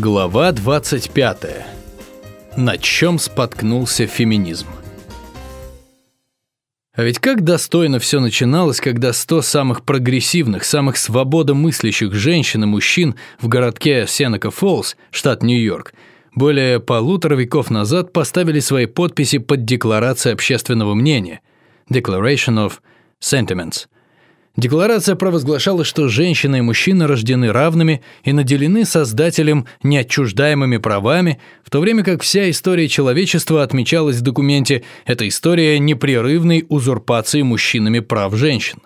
Глава 25. На чем споткнулся феминизм? А ведь как достойно все начиналось, когда 100 самых прогрессивных, самых свободомыслящих женщин и мужчин в городке Сенека Фоллс, штат Нью-Йорк, более полутора веков назад поставили свои подписи под Декларацией общественного мнения Declaration of Sentiments – Декларация провозглашала, что женщины и мужчины рождены равными и наделены Создателем неотчуждаемыми правами, в то время как вся история человечества отмечалась в документе «Это история непрерывной узурпации мужчинами прав женщин».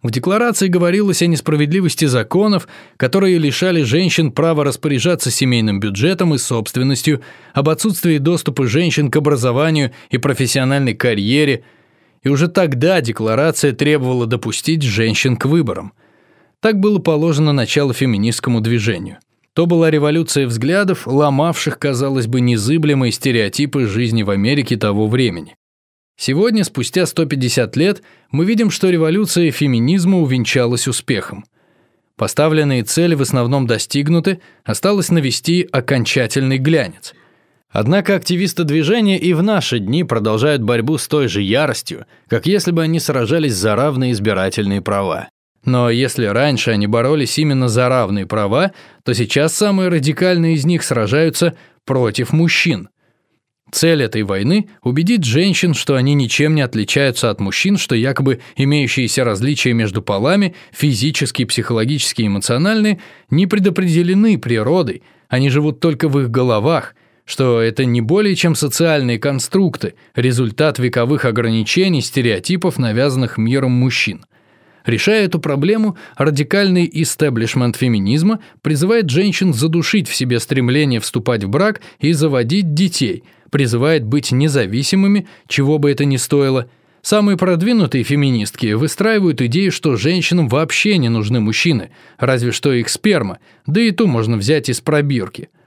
В декларации говорилось о несправедливости законов, которые лишали женщин права распоряжаться семейным бюджетом и собственностью, об отсутствии доступа женщин к образованию и профессиональной карьере – и уже тогда декларация требовала допустить женщин к выборам. Так было положено начало феминистскому движению. То была революция взглядов, ломавших, казалось бы, незыблемые стереотипы жизни в Америке того времени. Сегодня, спустя 150 лет, мы видим, что революция феминизма увенчалась успехом. Поставленные цели в основном достигнуты, осталось навести окончательный глянец – Однако активисты движения и в наши дни продолжают борьбу с той же яростью, как если бы они сражались за равные избирательные права. Но если раньше они боролись именно за равные права, то сейчас самые радикальные из них сражаются против мужчин. Цель этой войны – убедить женщин, что они ничем не отличаются от мужчин, что якобы имеющиеся различия между полами, физические, психологические эмоциональные, не предопределены природой, они живут только в их головах, что это не более чем социальные конструкты, результат вековых ограничений, стереотипов, навязанных миром мужчин. Решая эту проблему, радикальный истеблишмент феминизма призывает женщин задушить в себе стремление вступать в брак и заводить детей, призывает быть независимыми, чего бы это ни стоило. Самые продвинутые феминистки выстраивают идею, что женщинам вообще не нужны мужчины, разве что их сперма, да и ту можно взять из пробирки –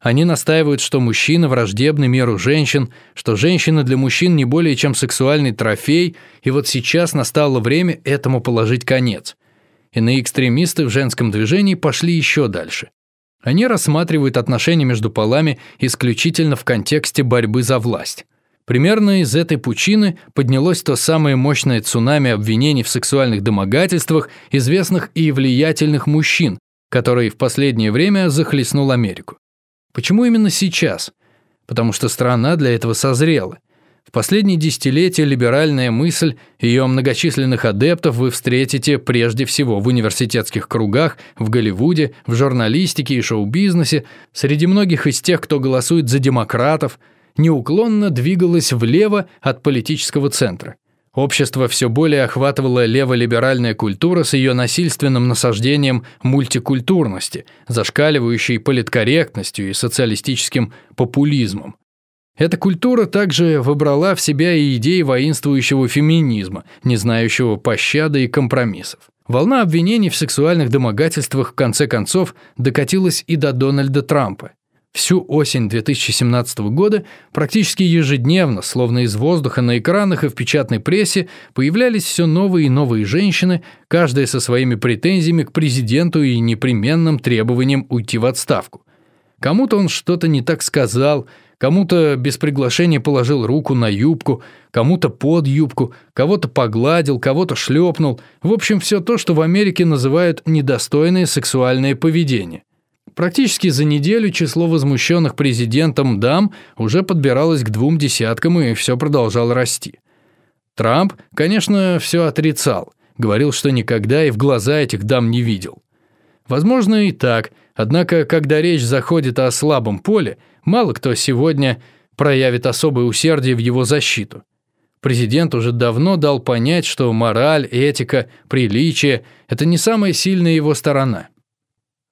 они настаивают, что мужчины враждебны миру женщин, что женщины для мужчин не более чем сексуальный трофей, и вот сейчас настало время этому положить конец. Иные экстремисты в женском движении пошли еще дальше. Они рассматривают отношения между полами исключительно в контексте борьбы за власть. Примерно из этой пучины поднялось то самое мощное цунами обвинений в сексуальных домогательствах известных и влиятельных мужчин, который в последнее время захлестнул Америку. Почему именно сейчас? Потому что страна для этого созрела. В последние десятилетия либеральная мысль, ее многочисленных адептов вы встретите прежде всего в университетских кругах, в Голливуде, в журналистике и шоу-бизнесе, среди многих из тех, кто голосует за демократов, неуклонно двигалась влево от политического центра. Общество все более охватывала леволиберальная культура с ее насильственным насаждением мультикультурности, зашкаливающей политкорректностью и социалистическим популизмом. Эта культура также выбрала в себя и идеи воинствующего феминизма, не знающего пощады и компромиссов. Волна обвинений в сексуальных домогательствах в конце концов докатилась и до Дональда Трампа. Всю осень 2017 года практически ежедневно, словно из воздуха на экранах и в печатной прессе, появлялись все новые и новые женщины, каждая со своими претензиями к президенту и непременным требованием уйти в отставку. Кому-то он что-то не так сказал, кому-то без приглашения положил руку на юбку, кому-то под юбку, кого-то погладил, кого-то шлепнул. В общем, все то, что в Америке называют недостойное сексуальное поведение. Практически за неделю число возмущенных президентом дам уже подбиралось к двум десяткам и все продолжало расти. Трамп, конечно, все отрицал, говорил, что никогда и в глаза этих дам не видел. Возможно и так, однако, когда речь заходит о слабом поле, мало кто сегодня проявит особое усердие в его защиту. Президент уже давно дал понять, что мораль, этика, приличие – это не самая сильная его сторона –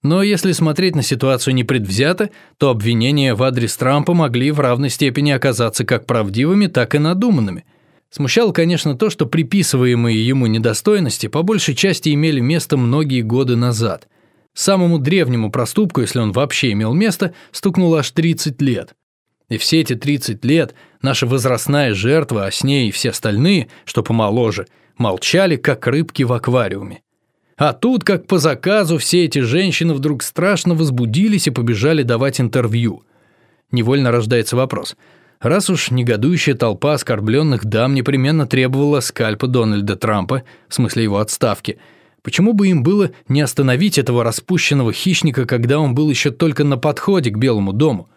но если смотреть на ситуацию непредвзято, то обвинения в адрес Трампа могли в равной степени оказаться как правдивыми, так и надуманными. Смущало, конечно, то, что приписываемые ему недостойности по большей части имели место многие годы назад. Самому древнему проступку, если он вообще имел место, стукнуло аж 30 лет. И все эти 30 лет наша возрастная жертва, а с ней и все остальные, что помоложе, молчали, как рыбки в аквариуме. А тут, как по заказу, все эти женщины вдруг страшно возбудились и побежали давать интервью. Невольно рождается вопрос. Раз уж негодующая толпа оскорбленных дам непременно требовала скальпа Дональда Трампа, в смысле его отставки, почему бы им было не остановить этого распущенного хищника, когда он был еще только на подходе к Белому дому?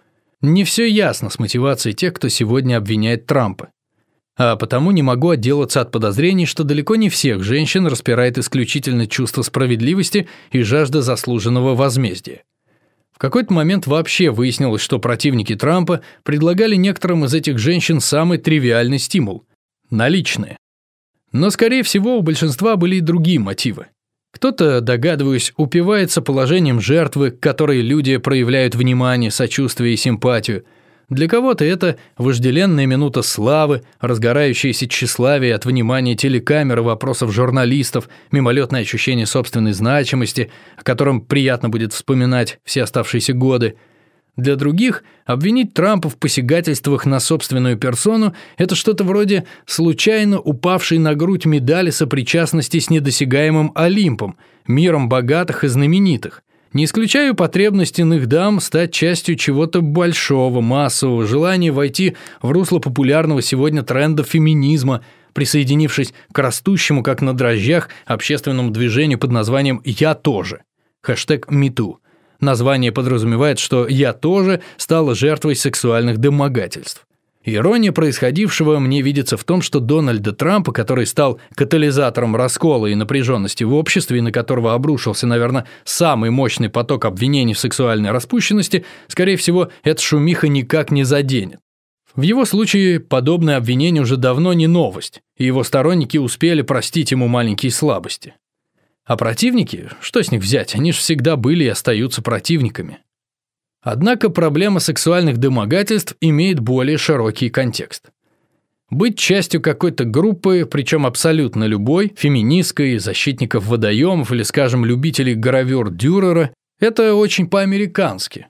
Не все ясно с мотивацией тех, кто сегодня обвиняет Трампа а потому не могу отделаться от подозрений, что далеко не всех женщин распирает исключительно чувство справедливости и жажда заслуженного возмездия. В какой-то момент вообще выяснилось, что противники Трампа предлагали некоторым из этих женщин самый тривиальный стимул – наличные. Но, скорее всего, у большинства были и другие мотивы. Кто-то, догадываюсь, упивается положением жертвы, к которой люди проявляют внимание, сочувствие и симпатию – для кого-то это вожделенная минута славы, разгорающееся тщеславие от внимания телекамер и вопросов журналистов, мимолетное ощущение собственной значимости, о котором приятно будет вспоминать все оставшиеся годы. Для других обвинить Трампа в посягательствах на собственную персону – это что-то вроде случайно упавшей на грудь медали сопричастности с недосягаемым Олимпом, миром богатых и знаменитых. Не исключаю потребность иных дам стать частью чего-то большого, массового, желания войти в русло популярного сегодня тренда феминизма, присоединившись к растущему, как на дрожжах, общественному движению под названием «Я тоже». Хэштег #MeToo. Название подразумевает, что «я тоже» стала жертвой сексуальных домогательств. Ирония происходившего мне видится в том, что Дональда Трампа, который стал катализатором раскола и напряженности в обществе, и на которого обрушился, наверное, самый мощный поток обвинений в сексуальной распущенности, скорее всего, эта шумиха никак не заденет. В его случае подобное обвинение уже давно не новость, и его сторонники успели простить ему маленькие слабости. А противники, что с них взять, они же всегда были и остаются противниками. Однако проблема сексуальных домогательств имеет более широкий контекст. Быть частью какой-то группы, причем абсолютно любой, феминистской, защитников водоемов или, скажем, любителей гравюр Дюрера, это очень по-американски.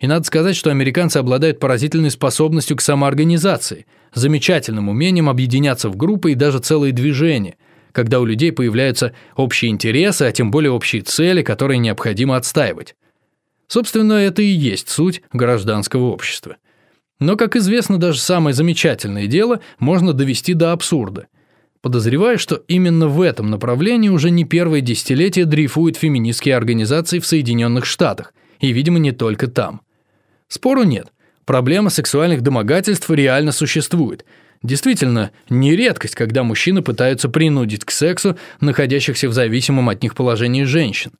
И надо сказать, что американцы обладают поразительной способностью к самоорганизации, замечательным умением объединяться в группы и даже целые движения, когда у людей появляются общие интересы, а тем более общие цели, которые необходимо отстаивать. Собственно, это и есть суть гражданского общества. Но, как известно, даже самое замечательное дело можно довести до абсурда. Подозреваю, что именно в этом направлении уже не первое десятилетие дрейфуют феминистские организации в Соединенных Штатах, и, видимо, не только там. Спору нет. Проблема сексуальных домогательств реально существует. Действительно, не редкость, когда мужчины пытаются принудить к сексу находящихся в зависимом от них положении женщин.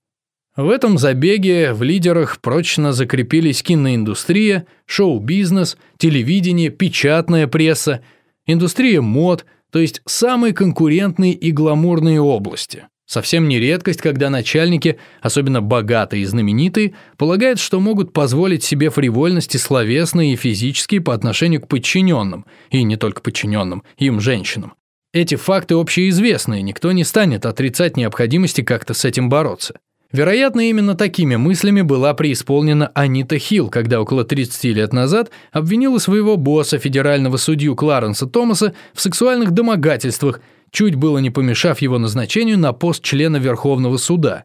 В этом забеге в лидерах прочно закрепились киноиндустрия, шоу-бизнес, телевидение, печатная пресса, индустрия мод, то есть самые конкурентные и гламурные области. Совсем не редкость, когда начальники, особенно богатые и знаменитые, полагают, что могут позволить себе фривольности словесные и физические по отношению к подчиненным, и не только подчиненным, им, женщинам. Эти факты общеизвестные, никто не станет отрицать необходимости как-то с этим бороться. Вероятно, именно такими мыслями была преисполнена Анита Хилл, когда около 30 лет назад обвинила своего босса, федерального судью Кларенса Томаса, в сексуальных домогательствах, чуть было не помешав его назначению на пост члена Верховного суда.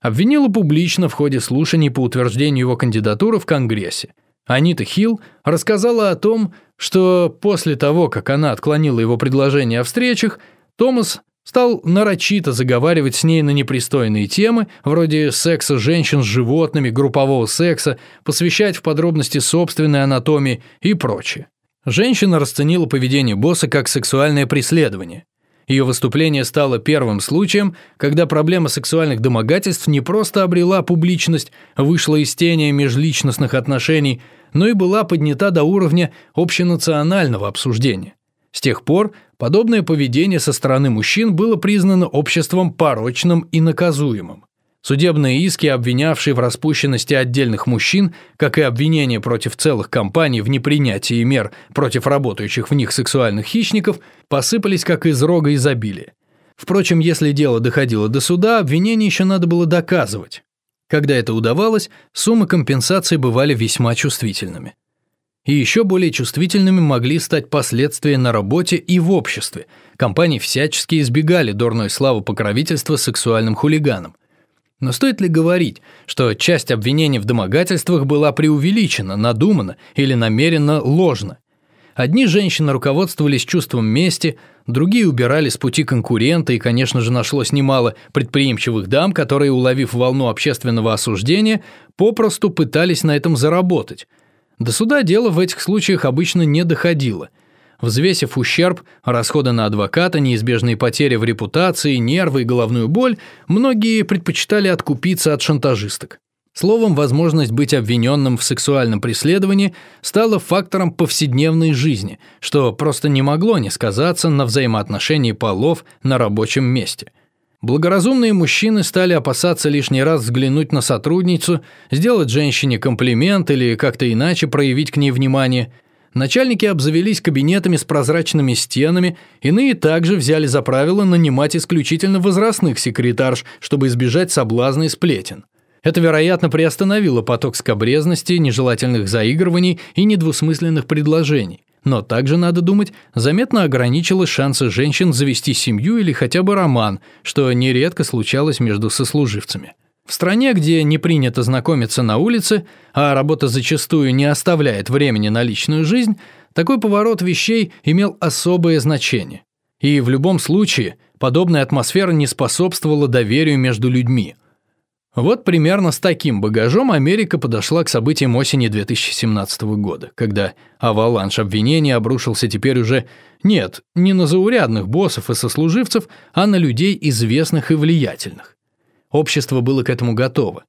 Обвинила публично в ходе слушаний по утверждению его кандидатуры в Конгрессе. Анита Хилл рассказала о том, что после того, как она отклонила его предложение о встречах, Томас Стал нарочито заговаривать с ней на непристойные темы, вроде секса женщин с животными, группового секса, посвящать в подробности собственной анатомии и прочее. Женщина расценила поведение босса как сексуальное преследование. Ее выступление стало первым случаем, когда проблема сексуальных домогательств не просто обрела публичность, вышла из тени межличностных отношений, но и была поднята до уровня общенационального обсуждения. С тех пор подобное поведение со стороны мужчин было признано обществом порочным и наказуемым. Судебные иски, обвинявшие в распущенности отдельных мужчин, как и обвинения против целых компаний в непринятии мер против работающих в них сексуальных хищников, посыпались как из рога изобилия. Впрочем, если дело доходило до суда, обвинение еще надо было доказывать. Когда это удавалось, суммы компенсации бывали весьма чувствительными. И еще более чувствительными могли стать последствия на работе и в обществе. Компании всячески избегали дурной славы покровительства сексуальным хулиганам. Но стоит ли говорить, что часть обвинений в домогательствах была преувеличена, надумана или намеренно ложна? Одни женщины руководствовались чувством мести, другие убирали с пути конкурента, и, конечно же, нашлось немало предприимчивых дам, которые, уловив волну общественного осуждения, попросту пытались на этом заработать. До суда дело в этих случаях обычно не доходило. Взвесив ущерб, расходы на адвоката, неизбежные потери в репутации, нервы и головную боль, многие предпочитали откупиться от шантажисток. Словом, возможность быть обвиненным в сексуальном преследовании стала фактором повседневной жизни, что просто не могло не сказаться на взаимоотношении полов на рабочем месте. Благоразумные мужчины стали опасаться лишний раз взглянуть на сотрудницу, сделать женщине комплимент или как-то иначе проявить к ней внимание. Начальники обзавелись кабинетами с прозрачными стенами, иные также взяли за правило нанимать исключительно возрастных секретарш, чтобы избежать соблазна и сплетен. Это, вероятно, приостановило поток скобрезности, нежелательных заигрываний и недвусмысленных предложений. Но также, надо думать, заметно ограничило шансы женщин завести семью или хотя бы роман, что нередко случалось между сослуживцами. В стране, где не принято знакомиться на улице, а работа зачастую не оставляет времени на личную жизнь, такой поворот вещей имел особое значение. И в любом случае подобная атмосфера не способствовала доверию между людьми – вот примерно с таким багажом Америка подошла к событиям осени 2017 года, когда аваланш обвинений обрушился теперь уже нет, не на заурядных боссов и сослуживцев, а на людей известных и влиятельных. Общество было к этому готово.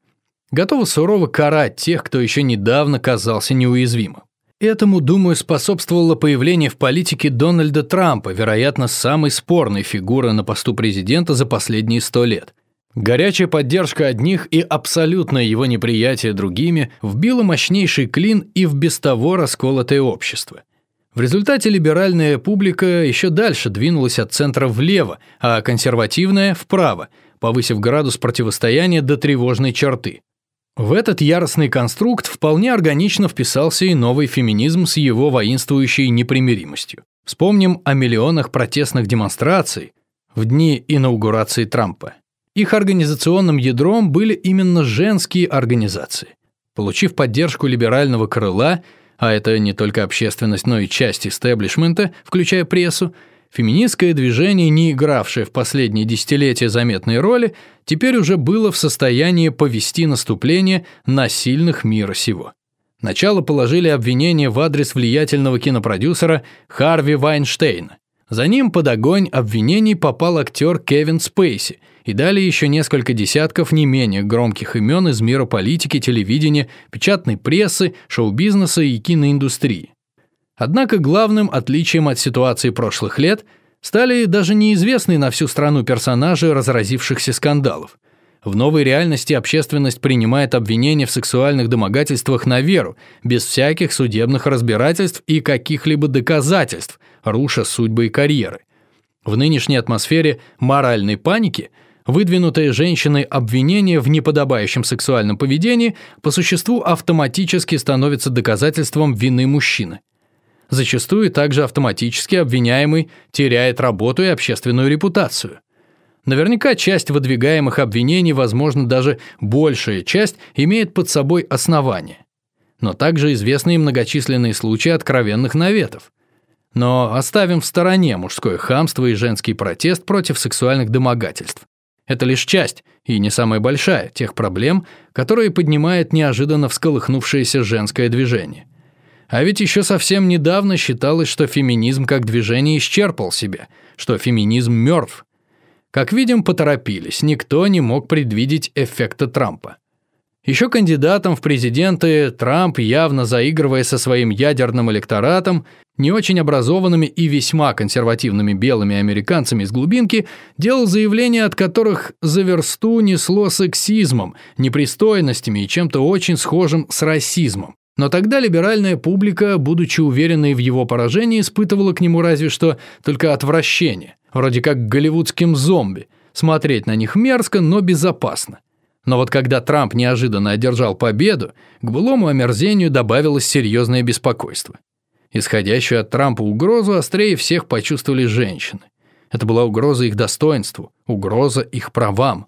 Готово сурово карать тех, кто еще недавно казался неуязвимым. Этому, думаю, способствовало появление в политике Дональда Трампа, вероятно, самой спорной фигуры на посту президента за последние сто лет – Горячая поддержка одних и абсолютное его неприятие другими вбило мощнейший клин и в без того расколотое общество. В результате либеральная публика еще дальше двинулась от центра влево, а консервативная – вправо, повысив градус противостояния до тревожной черты. В этот яростный конструкт вполне органично вписался и новый феминизм с его воинствующей непримиримостью. Вспомним о миллионах протестных демонстраций в дни инаугурации Трампа. Их организационным ядром были именно женские организации. Получив поддержку либерального крыла, а это не только общественность, но и часть истеблишмента, включая прессу, феминистское движение, не игравшее в последние десятилетия заметной роли, теперь уже было в состоянии повести наступление на сильных мира сего. Начало положили обвинения в адрес влиятельного кинопродюсера Харви Вайнштейна. За ним под огонь обвинений попал актер Кевин Спейси – и далее еще несколько десятков не менее громких имен из мира политики, телевидения, печатной прессы, шоу-бизнеса и киноиндустрии. Однако главным отличием от ситуации прошлых лет стали даже неизвестные на всю страну персонажи разразившихся скандалов. В новой реальности общественность принимает обвинения в сексуальных домогательствах на веру, без всяких судебных разбирательств и каких-либо доказательств, руша судьбы и карьеры. В нынешней атмосфере моральной паники – Выдвинутое женщиной обвинение в неподобающем сексуальном поведении по существу автоматически становится доказательством вины мужчины. Зачастую также автоматически обвиняемый теряет работу и общественную репутацию. Наверняка часть выдвигаемых обвинений, возможно, даже большая часть, имеет под собой основание. Но также известны и многочисленные случаи откровенных наветов. Но оставим в стороне мужское хамство и женский протест против сексуальных домогательств. Это лишь часть, и не самая большая, тех проблем, которые поднимает неожиданно всколыхнувшееся женское движение. А ведь еще совсем недавно считалось, что феминизм как движение исчерпал себя, что феминизм мертв. Как видим, поторопились, никто не мог предвидеть эффекта Трампа. Еще кандидатом в президенты Трамп, явно заигрывая со своим ядерным электоратом, не очень образованными и весьма консервативными белыми американцами из глубинки, делал заявления, от которых за версту несло сексизмом, непристойностями и чем-то очень схожим с расизмом. Но тогда либеральная публика, будучи уверенной в его поражении, испытывала к нему разве что только отвращение, вроде как к голливудским зомби. Смотреть на них мерзко, но безопасно. Но вот когда Трамп неожиданно одержал победу, к былому омерзению добавилось серьезное беспокойство. Исходящую от Трампа угрозу острее всех почувствовали женщины. Это была угроза их достоинству, угроза их правам.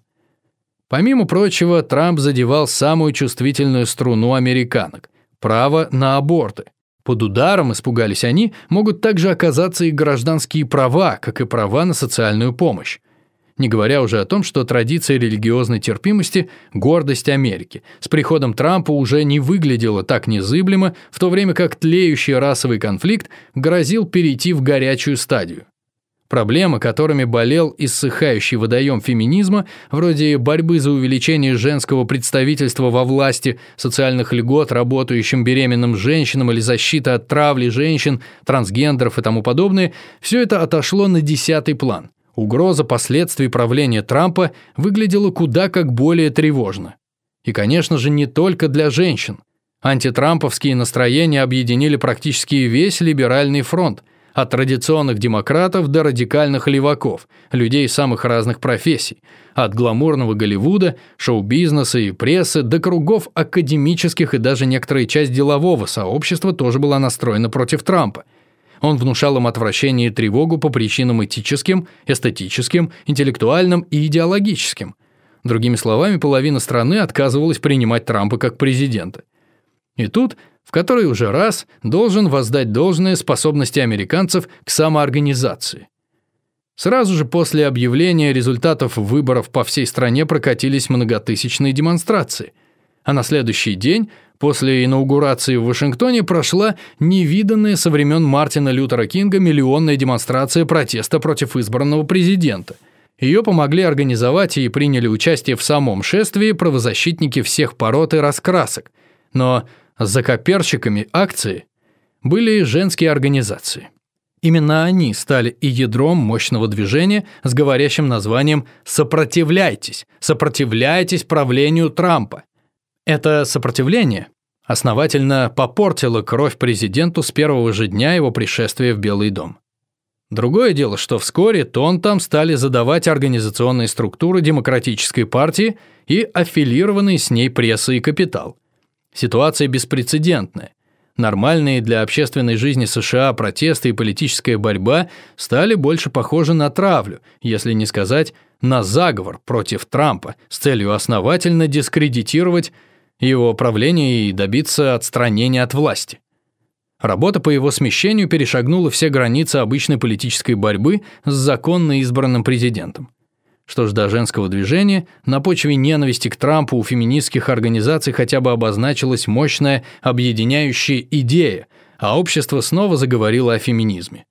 Помимо прочего, Трамп задевал самую чувствительную струну американок – право на аборты. Под ударом, испугались они, могут также оказаться и гражданские права, как и права на социальную помощь. Не говоря уже о том, что традиция религиозной терпимости – гордость Америки. С приходом Трампа уже не выглядела так незыблемо, в то время как тлеющий расовый конфликт грозил перейти в горячую стадию. Проблемы, которыми болел иссыхающий водоем феминизма, вроде борьбы за увеличение женского представительства во власти, социальных льгот работающим беременным женщинам или защита от травли женщин, трансгендеров и тому подобное, все это отошло на десятый план. Угроза последствий правления Трампа выглядела куда как более тревожно. И, конечно же, не только для женщин. Антитрамповские настроения объединили практически весь либеральный фронт – от традиционных демократов до радикальных леваков, людей самых разных профессий, от гламурного Голливуда, шоу-бизнеса и прессы до кругов академических и даже некоторая часть делового сообщества тоже была настроена против Трампа. Он внушал им отвращение и тревогу по причинам этическим, эстетическим, интеллектуальным и идеологическим. Другими словами, половина страны отказывалась принимать Трампа как президента. И тут в который уже раз должен воздать должное способности американцев к самоорганизации. Сразу же после объявления результатов выборов по всей стране прокатились многотысячные демонстрации, а на следующий день после инаугурации в Вашингтоне прошла невиданная со времен Мартина Лютера Кинга миллионная демонстрация протеста против избранного президента. Ее помогли организовать и приняли участие в самом шествии правозащитники всех пород и раскрасок. Но за коперщиками акции были женские организации. Именно они стали и ядром мощного движения с говорящим названием «Сопротивляйтесь! Сопротивляйтесь правлению Трампа!». Это сопротивление основательно попортило кровь президенту с первого же дня его пришествия в Белый дом. Другое дело, что вскоре тон там стали задавать организационные структуры Демократической партии и аффилированные с ней пресса и капитал – Ситуация беспрецедентная. Нормальные для общественной жизни США протесты и политическая борьба стали больше похожи на травлю, если не сказать на заговор против Трампа с целью основательно дискредитировать его правление и добиться отстранения от власти. Работа по его смещению перешагнула все границы обычной политической борьбы с законно избранным президентом. Что ж до женского движения, на почве ненависти к Трампу у феминистских организаций хотя бы обозначилась мощная объединяющая идея, а общество снова заговорило о феминизме.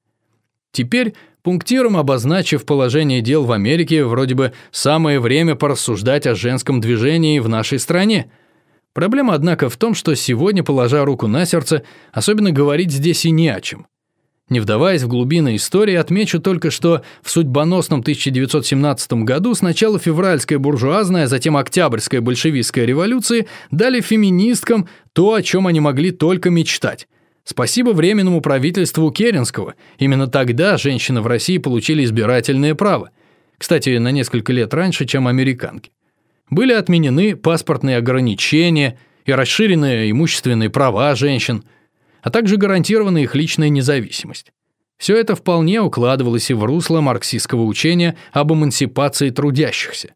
Теперь, пунктиром обозначив положение дел в Америке, вроде бы самое время порассуждать о женском движении в нашей стране. Проблема, однако, в том, что сегодня, положа руку на сердце, особенно говорить здесь и не о чем. Не вдаваясь в глубины истории, отмечу только, что в судьбоносном 1917 году сначала февральская буржуазная, а затем октябрьская большевистская революции дали феминисткам то, о чем они могли только мечтать. Спасибо временному правительству Керенского. Именно тогда женщины в России получили избирательное право. Кстати, на несколько лет раньше, чем американки. Были отменены паспортные ограничения и расширенные имущественные права женщин – а также гарантирована их личная независимость. Все это вполне укладывалось и в русло марксистского учения об эмансипации трудящихся.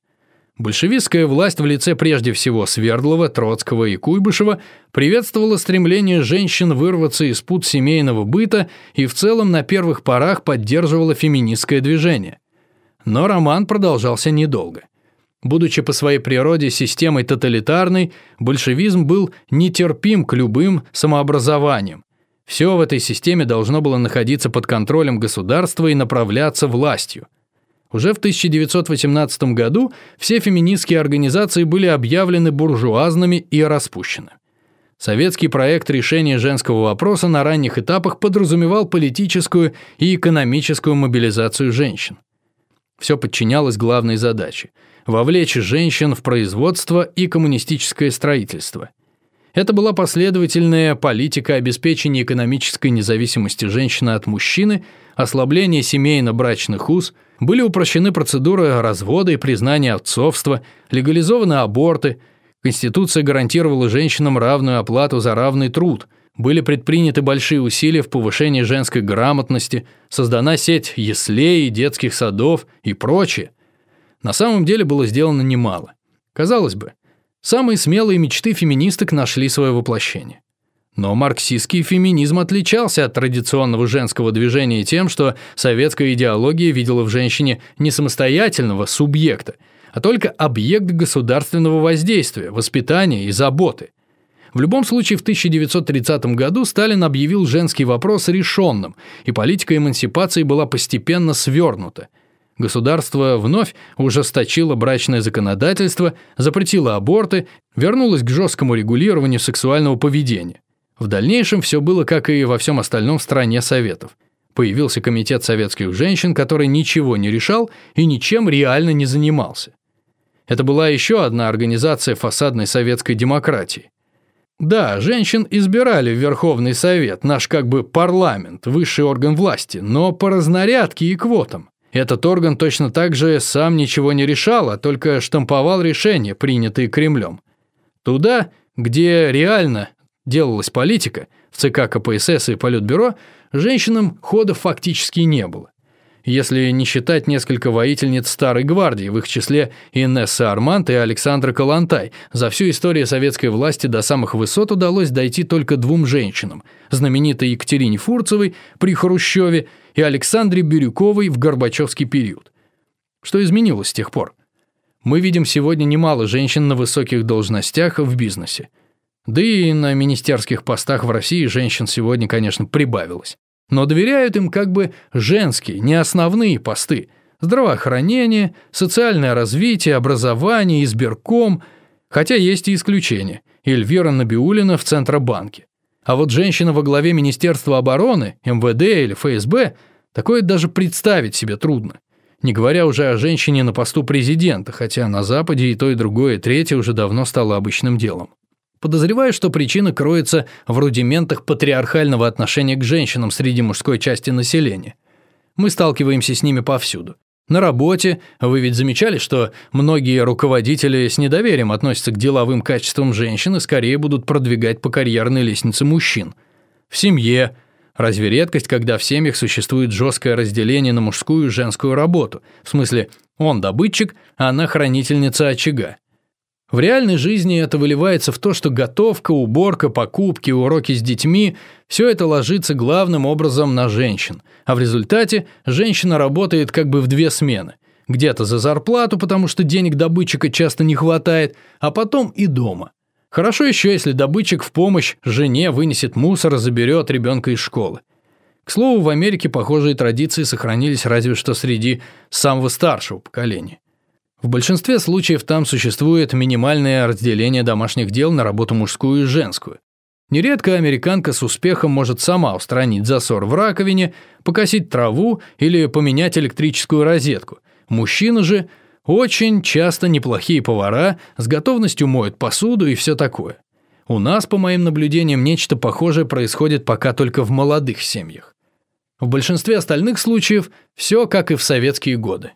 Большевистская власть в лице прежде всего Свердлова, Троцкого и Куйбышева приветствовала стремление женщин вырваться из пут семейного быта и в целом на первых порах поддерживала феминистское движение. Но роман продолжался недолго. Будучи по своей природе системой тоталитарной, большевизм был нетерпим к любым самообразованиям. Все в этой системе должно было находиться под контролем государства и направляться властью. Уже в 1918 году все феминистские организации были объявлены буржуазными и распущены. Советский проект решения женского вопроса на ранних этапах подразумевал политическую и экономическую мобилизацию женщин. Все подчинялось главной задаче – вовлечь женщин в производство и коммунистическое строительство. Это была последовательная политика обеспечения экономической независимости женщины от мужчины, ослабления семейно-брачных уз, Были упрощены процедуры развода и признания отцовства, легализованы аборты, Конституция гарантировала женщинам равную оплату за равный труд, были предприняты большие усилия в повышении женской грамотности, создана сеть яслей, детских садов и прочее. На самом деле было сделано немало. Казалось бы, самые смелые мечты феминисток нашли свое воплощение. Но марксистский феминизм отличался от традиционного женского движения тем, что советская идеология видела в женщине не самостоятельного субъекта, а только объект государственного воздействия, воспитания и заботы. В любом случае, в 1930 году Сталин объявил женский вопрос решенным, и политика эмансипации была постепенно свернута. Государство вновь ужесточило брачное законодательство, запретило аборты, вернулось к жесткому регулированию сексуального поведения. В дальнейшем все было, как и во всем остальном стране Советов. Появился комитет советских женщин, который ничего не решал и ничем реально не занимался. Это была еще одна организация фасадной советской демократии. Да, женщин избирали в Верховный Совет, наш как бы парламент, высший орган власти, но по разнарядке и квотам. Этот орган точно так же сам ничего не решал, а только штамповал решения, принятые Кремлем. Туда, где реально делалась политика, в ЦК КПСС и Политбюро женщинам хода фактически не было. Если не считать несколько воительниц Старой Гвардии, в их числе Инесса Армант и Александра Калантай, за всю историю советской власти до самых высот удалось дойти только двум женщинам – знаменитой Екатерине Фурцевой при Хрущеве и Александре Бирюковой в Горбачевский период. Что изменилось с тех пор? Мы видим сегодня немало женщин на высоких должностях в бизнесе. Да и на министерских постах в России женщин сегодня, конечно, прибавилось. Но доверяют им как бы женские, не основные посты. Здравоохранение, социальное развитие, образование, избирком. Хотя есть и исключения. Эльвира Набиулина в Центробанке. А вот женщина во главе Министерства обороны, МВД или ФСБ, такое даже представить себе трудно. Не говоря уже о женщине на посту президента, хотя на Западе и то, и другое, и третье уже давно стало обычным делом. Подозреваю, что причина кроется в рудиментах патриархального отношения к женщинам среди мужской части населения. Мы сталкиваемся с ними повсюду. На работе вы ведь замечали, что многие руководители с недоверием относятся к деловым качествам женщин и скорее будут продвигать по карьерной лестнице мужчин. В семье разве редкость, когда в семьях существует жесткое разделение на мужскую и женскую работу, в смысле он добытчик, а она хранительница очага. В реальной жизни это выливается в то, что готовка, уборка, покупки, уроки с детьми – все это ложится главным образом на женщин, а в результате женщина работает как бы в две смены. Где-то за зарплату, потому что денег добытчика часто не хватает, а потом и дома. Хорошо еще, если добытчик в помощь жене вынесет мусор заберет ребенка из школы. К слову, в Америке похожие традиции сохранились разве что среди самого старшего поколения. В большинстве случаев там существует минимальное разделение домашних дел на работу мужскую и женскую. Нередко американка с успехом может сама устранить засор в раковине, покосить траву или поменять электрическую розетку. Мужчины же очень часто неплохие повара, с готовностью моют посуду и все такое. У нас, по моим наблюдениям, нечто похожее происходит пока только в молодых семьях. В большинстве остальных случаев все как и в советские годы.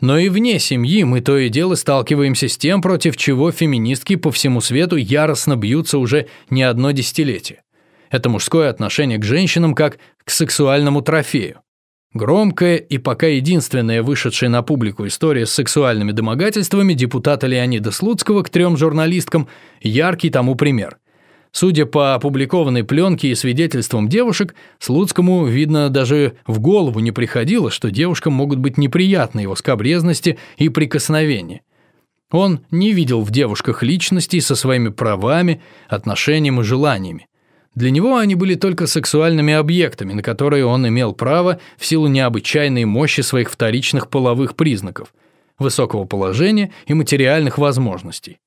Но и вне семьи мы то и дело сталкиваемся с тем, против чего феминистки по всему свету яростно бьются уже не одно десятилетие. Это мужское отношение к женщинам как к сексуальному трофею. Громкая и пока единственная вышедшая на публику история с сексуальными домогательствами депутата Леонида Слуцкого к трем журналисткам – яркий тому пример – Судя по опубликованной пленке и свидетельствам девушек, Слуцкому, видно, даже в голову не приходило, что девушкам могут быть неприятны его скобрезности и прикосновения. Он не видел в девушках личностей со своими правами, отношениями и желаниями. Для него они были только сексуальными объектами, на которые он имел право в силу необычайной мощи своих вторичных половых признаков, высокого положения и материальных возможностей.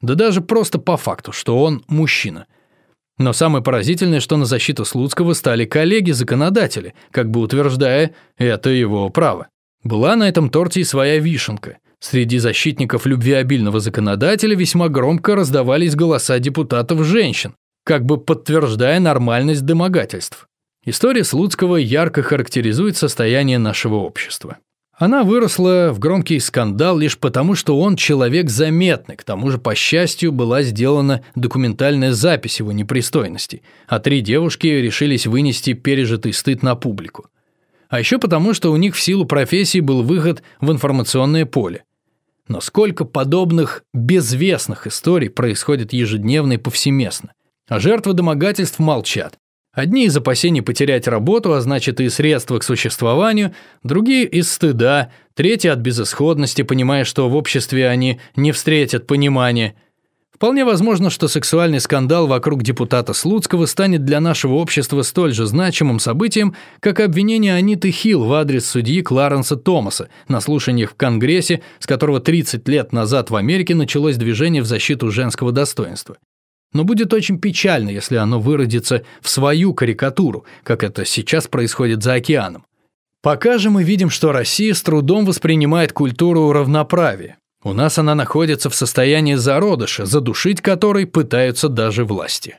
Да даже просто по факту, что он мужчина. Но самое поразительное, что на защиту Слуцкого стали коллеги-законодатели, как бы утверждая, это его право. Была на этом торте и своя вишенка. Среди защитников любвеобильного законодателя весьма громко раздавались голоса депутатов-женщин, как бы подтверждая нормальность домогательств. История Слуцкого ярко характеризует состояние нашего общества. Она выросла в громкий скандал лишь потому, что он человек заметный, к тому же, по счастью, была сделана документальная запись его непристойностей, а три девушки решились вынести пережитый стыд на публику. А еще потому, что у них в силу профессии был выход в информационное поле. Но сколько подобных безвестных историй происходит ежедневно и повсеместно. А жертвы домогательств молчат. Одни из опасений потерять работу, а значит и средства к существованию, другие из стыда, третьи от безысходности, понимая, что в обществе они не встретят понимания. Вполне возможно, что сексуальный скандал вокруг депутата Слуцкого станет для нашего общества столь же значимым событием, как обвинение Аниты Хилл в адрес судьи Кларенса Томаса на слушаниях в Конгрессе, с которого 30 лет назад в Америке началось движение в защиту женского достоинства. Но будет очень печально, если оно выродится в свою карикатуру, как это сейчас происходит за океаном. Пока же мы видим, что Россия с трудом воспринимает культуру равноправия. У нас она находится в состоянии зародыша, задушить который пытаются даже власти.